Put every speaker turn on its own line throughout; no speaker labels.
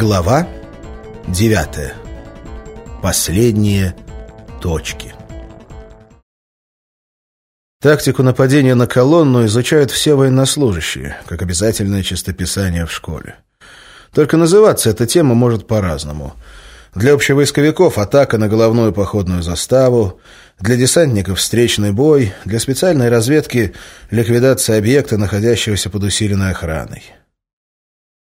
Глава 9. Последние точки. Тактику нападения на колонну изучают все военнослужащие, как обязательное чистописание в школе. Только называться эта тема может по-разному. Для общевойсковиков атака на головную походную заставу, для десантников встречный бой, для специальной разведки ликвидация объекта, находящегося под усиленной охраной.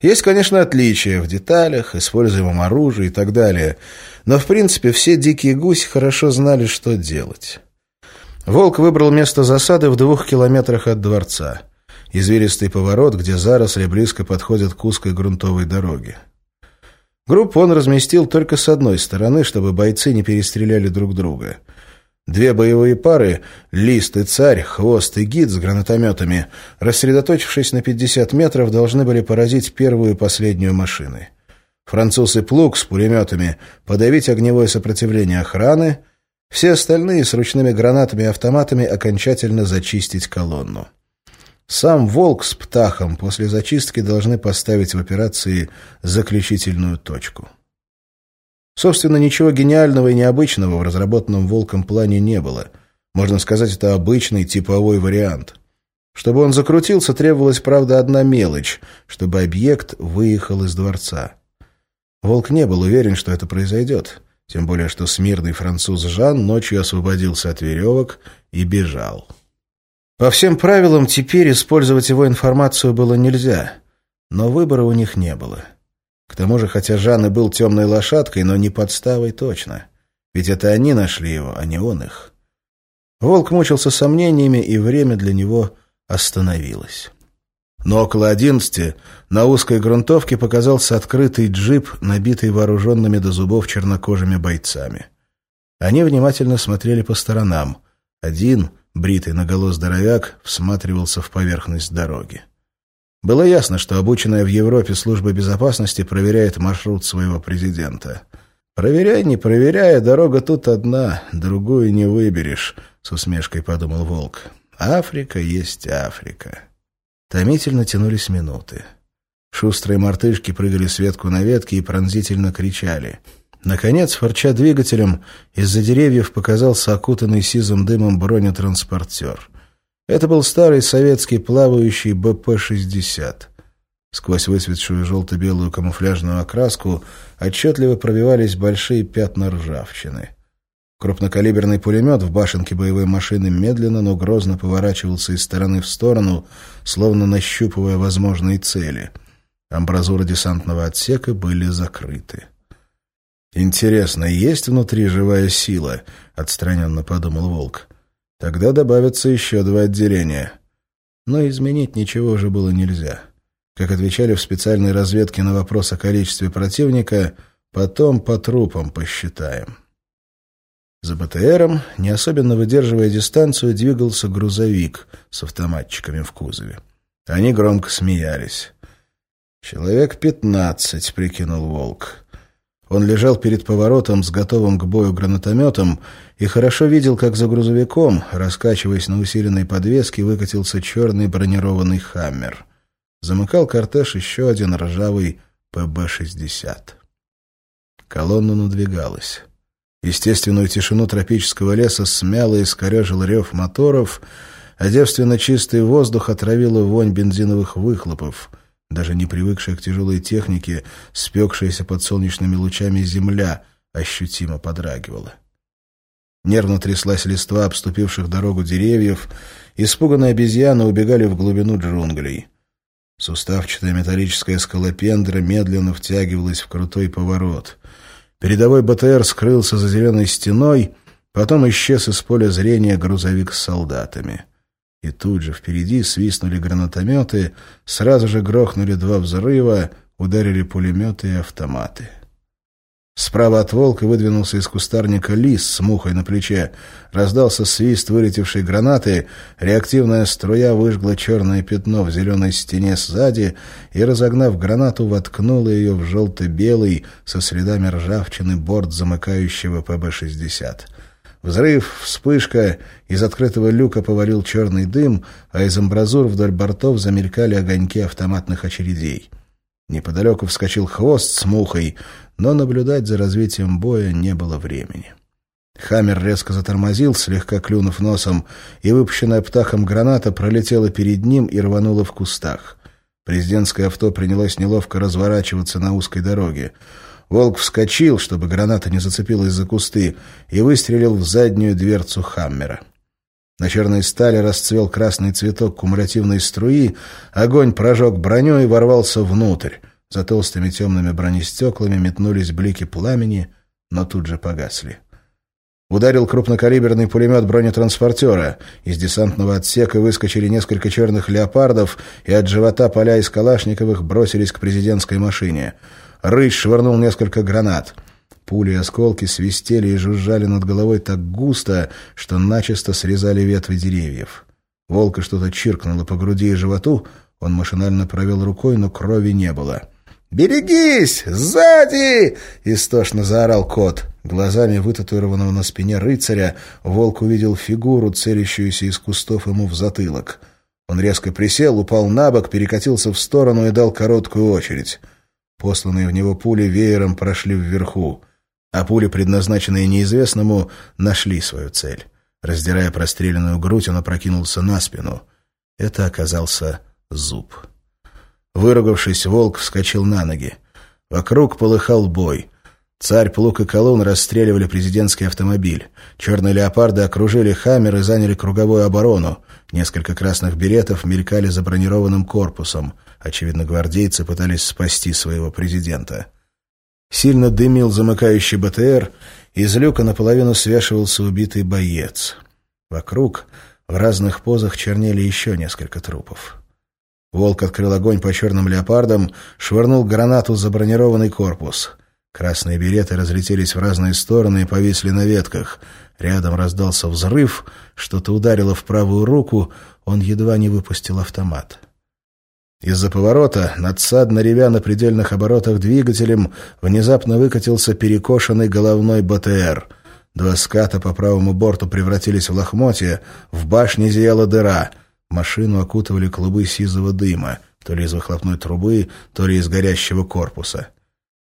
Есть, конечно, отличия в деталях, используемом оружии и так далее, но, в принципе, все дикие гуси хорошо знали, что делать. Волк выбрал место засады в двух километрах от дворца. Извилистый поворот, где заросли близко подходят к узкой грунтовой дороге. Группу он разместил только с одной стороны, чтобы бойцы не перестреляли друг друга – Две боевые пары, Лист и Царь, Хвост и Гид с гранатометами, рассредоточившись на 50 метров, должны были поразить первую и последнюю машины. Француз и Плуг с пулеметами подавить огневое сопротивление охраны, все остальные с ручными гранатами и автоматами окончательно зачистить колонну. Сам Волк с Птахом после зачистки должны поставить в операции заключительную точку. Собственно, ничего гениального и необычного в разработанном «Волком» плане не было. Можно сказать, это обычный типовой вариант. Чтобы он закрутился, требовалась, правда, одна мелочь, чтобы объект выехал из дворца. Волк не был уверен, что это произойдет, тем более что смирный француз Жан ночью освободился от веревок и бежал. По всем правилам, теперь использовать его информацию было нельзя, но выбора у них не было. К тому же, хотя Жан и был темной лошадкой, но не подставой точно. Ведь это они нашли его, а не он их. Волк мучился сомнениями, и время для него остановилось. Но около одиннадцати на узкой грунтовке показался открытый джип, набитый вооруженными до зубов чернокожими бойцами. Они внимательно смотрели по сторонам. Один, бритый наголо здоровяк, всматривался в поверхность дороги. Было ясно, что обученная в Европе служба безопасности проверяет маршрут своего президента. «Проверяй, не проверяя, дорога тут одна, другую не выберешь», — с усмешкой подумал Волк. «Африка есть Африка». Томительно тянулись минуты. Шустрые мартышки прыгали с ветку на ветке и пронзительно кричали. Наконец, форча двигателем, из-за деревьев показался окутанный сизым дымом бронетранспортер — это был старый советский плавающий БП-60. Сквозь высветшую желто-белую камуфляжную окраску отчетливо пробивались большие пятна ржавчины. Крупнокалиберный пулемет в башенке боевой машины медленно, но грозно поворачивался из стороны в сторону, словно нащупывая возможные цели. Амбразуры десантного отсека были закрыты. «Интересно, есть внутри живая сила?» — отстраненно подумал Волк. Тогда добавятся еще два отделения. Но изменить ничего уже было нельзя. Как отвечали в специальной разведке на вопрос о количестве противника, потом по трупам посчитаем. За БТРом, не особенно выдерживая дистанцию, двигался грузовик с автоматчиками в кузове. Они громко смеялись. «Человек пятнадцать», — прикинул Волк. Он лежал перед поворотом с готовым к бою гранатометом и хорошо видел, как за грузовиком, раскачиваясь на усиленной подвеске, выкатился черный бронированный «Хаммер». Замыкал кортеж еще один ржавый ПБ-60. Колонна надвигалась. Естественную тишину тропического леса смяло и скорежил рев моторов, а девственно чистый воздух отравила вонь бензиновых выхлопов — даже не привыкшая к тяжелой технике, спекшаяся под солнечными лучами земля ощутимо подрагивала. Нервно тряслась листва обступивших дорогу деревьев, испуганные обезьяны убегали в глубину джунглей. Суставчатая металлическая скалопендра медленно втягивалась в крутой поворот. Передовой БТР скрылся за зеленой стеной, потом исчез из поля зрения грузовик с солдатами. И тут же впереди свистнули гранатометы, сразу же грохнули два взрыва, ударили пулеметы и автоматы. Справа от волка выдвинулся из кустарника лис с мухой на плече. Раздался свист вылетевшей гранаты, реактивная струя выжгла черное пятно в зеленой стене сзади и, разогнав гранату, воткнула ее в желто-белый со следами ржавчины борт замыкающего ПБ-60. Взрыв, вспышка, из открытого люка повалил черный дым, а из амбразур вдоль бортов замелькали огоньки автоматных очередей. Неподалеку вскочил хвост с мухой, но наблюдать за развитием боя не было времени. Хаммер резко затормозил, слегка клюнув носом, и выпущенная птахом граната пролетела перед ним и рванула в кустах. Президентское авто принялось неловко разворачиваться на узкой дороге. Волк вскочил, чтобы граната не зацепилась за кусты, и выстрелил в заднюю дверцу Хаммера. На черной стали расцвел красный цветок кумулятивной струи, огонь прожег броню и ворвался внутрь. За толстыми темными бронестеклами метнулись блики пламени, но тут же погасли. Ударил крупнокалиберный пулемет бронетранспортера. Из десантного отсека выскочили несколько черных леопардов, и от живота поля из калашниковых бросились к президентской машине. Рысь швырнул несколько гранат — Пули и осколки свистели и жужжали над головой так густо, что начисто срезали ветви деревьев. Волка что-то чиркнуло по груди и животу, он машинально провел рукой, но крови не было. «Берегись! Сзади!» — истошно заорал кот. Глазами вытатуированного на спине рыцаря волк увидел фигуру, целящуюся из кустов ему в затылок. Он резко присел, упал на бок, перекатился в сторону и дал короткую очередь. Посланные в него пули веером прошли вверху а пули, предназначенные неизвестному, нашли свою цель. Раздирая простреленную грудь, он опрокинулся на спину. Это оказался зуб. Выругавшись, волк вскочил на ноги. Вокруг полыхал бой. Царь, Плук и Колун расстреливали президентский автомобиль. Черные леопарды окружили «Хаммер» и заняли круговую оборону. Несколько красных беретов мелькали за бронированным корпусом. Очевидно, гвардейцы пытались спасти своего президента. Сильно дымил замыкающий БТР, из люка наполовину свешивался убитый боец. Вокруг в разных позах чернели еще несколько трупов. Волк открыл огонь по черным леопардам, швырнул гранату за бронированный корпус. Красные береты разлетелись в разные стороны и повисли на ветках. Рядом раздался взрыв, что-то ударило в правую руку, он едва не выпустил автомат. Из-за поворота, надсадно ревя на предельных оборотах двигателем, внезапно выкатился перекошенный головной БТР. Два ската по правому борту превратились в лохмотья, в башне зияла дыра. Машину окутывали клубы сизого дыма, то ли из выхлопной трубы, то ли из горящего корпуса.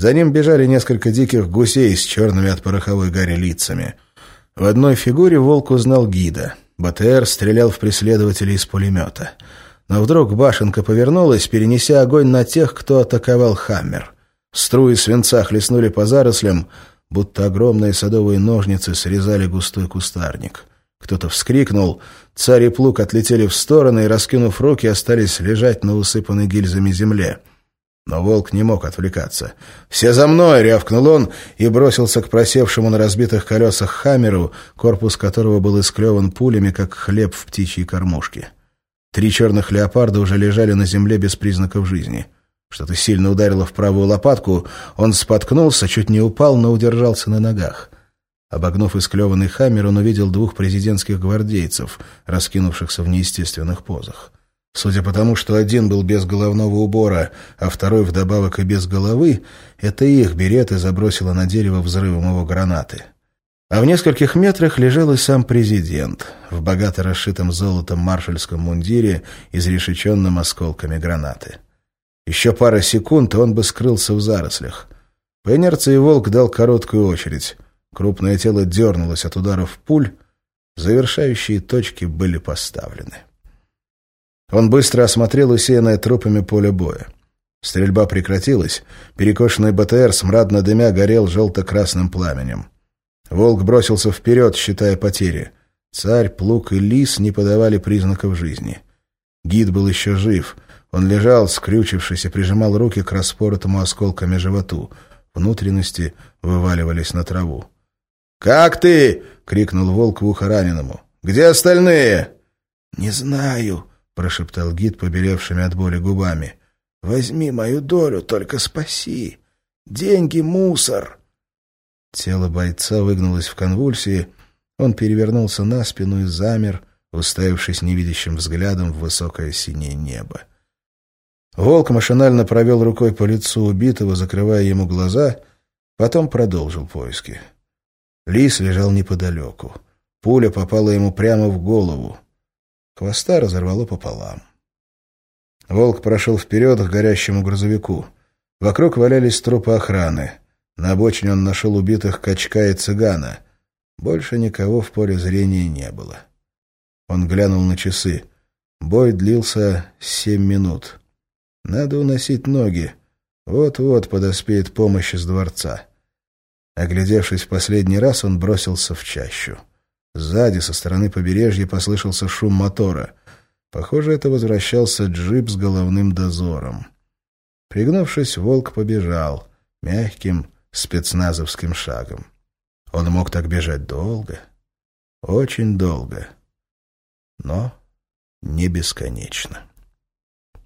За ним бежали несколько диких гусей с черными от пороховой гари лицами. В одной фигуре волк узнал гида. БТР стрелял в преследователей из пулемета — но вдруг башенка повернулась, перенеся огонь на тех, кто атаковал «Хаммер». Струи свинца хлестнули по зарослям, будто огромные садовые ножницы срезали густой кустарник. Кто-то вскрикнул, царь и плуг отлетели в стороны и, раскинув руки, остались лежать на усыпанной гильзами земле. Но волк не мог отвлекаться. «Все за мной!» — рявкнул он и бросился к просевшему на разбитых колесах «Хаммеру», корпус которого был исклеван пулями, как хлеб в птичьей кормушке. Три черных леопарда уже лежали на земле без признаков жизни. Что-то сильно ударило в правую лопатку, он споткнулся, чуть не упал, но удержался на ногах. Обогнув исклеванный хаммер, он увидел двух президентских гвардейцев, раскинувшихся в неестественных позах. Судя по тому, что один был без головного убора, а второй вдобавок и без головы, это их береты забросило на дерево взрывом его гранаты. А в нескольких метрах лежал и сам президент в богато расшитом золотом маршальском мундире, изрешеченном осколками гранаты. Еще пара секунд, и он бы скрылся в зарослях. По инерции волк дал короткую очередь. Крупное тело дернулось от ударов пуль. Завершающие точки были поставлены. Он быстро осмотрел усеянное трупами поле боя. Стрельба прекратилась. Перекошенный БТР, смрадно дымя, горел желто-красным пламенем. Волк бросился вперед, считая потери. Царь, плуг и лис не подавали признаков жизни. Гид был еще жив. Он лежал, скрючившись, и прижимал руки к распоротому осколками животу. Внутренности вываливались на траву. «Как ты?» — крикнул волк в ухо раненому. «Где остальные?»
«Не знаю», — прошептал гид, побелевшими от боли губами. «Возьми мою долю, только спаси. Деньги — мусор».
Тело бойца выгнулось в конвульсии, он перевернулся на спину и замер, уставившись невидящим взглядом в высокое синее небо. Волк машинально провел рукой по лицу убитого, закрывая ему глаза, потом продолжил поиски. Лис лежал неподалеку. Пуля попала ему прямо в голову. Хвоста разорвало пополам. Волк прошел вперед к горящему грузовику — Вокруг валялись трупы охраны. На обочине он нашел убитых качка и цыгана. Больше никого в поле зрения не было. Он глянул на часы. Бой длился семь минут. Надо уносить ноги. Вот-вот подоспеет помощь из дворца. Оглядевшись в последний раз, он бросился в чащу. Сзади, со стороны побережья, послышался шум мотора. Похоже, это возвращался джип с головным дозором. Пригнувшись, волк побежал, мягким спецназовским шагом. Он мог так бежать долго, очень долго, но не бесконечно.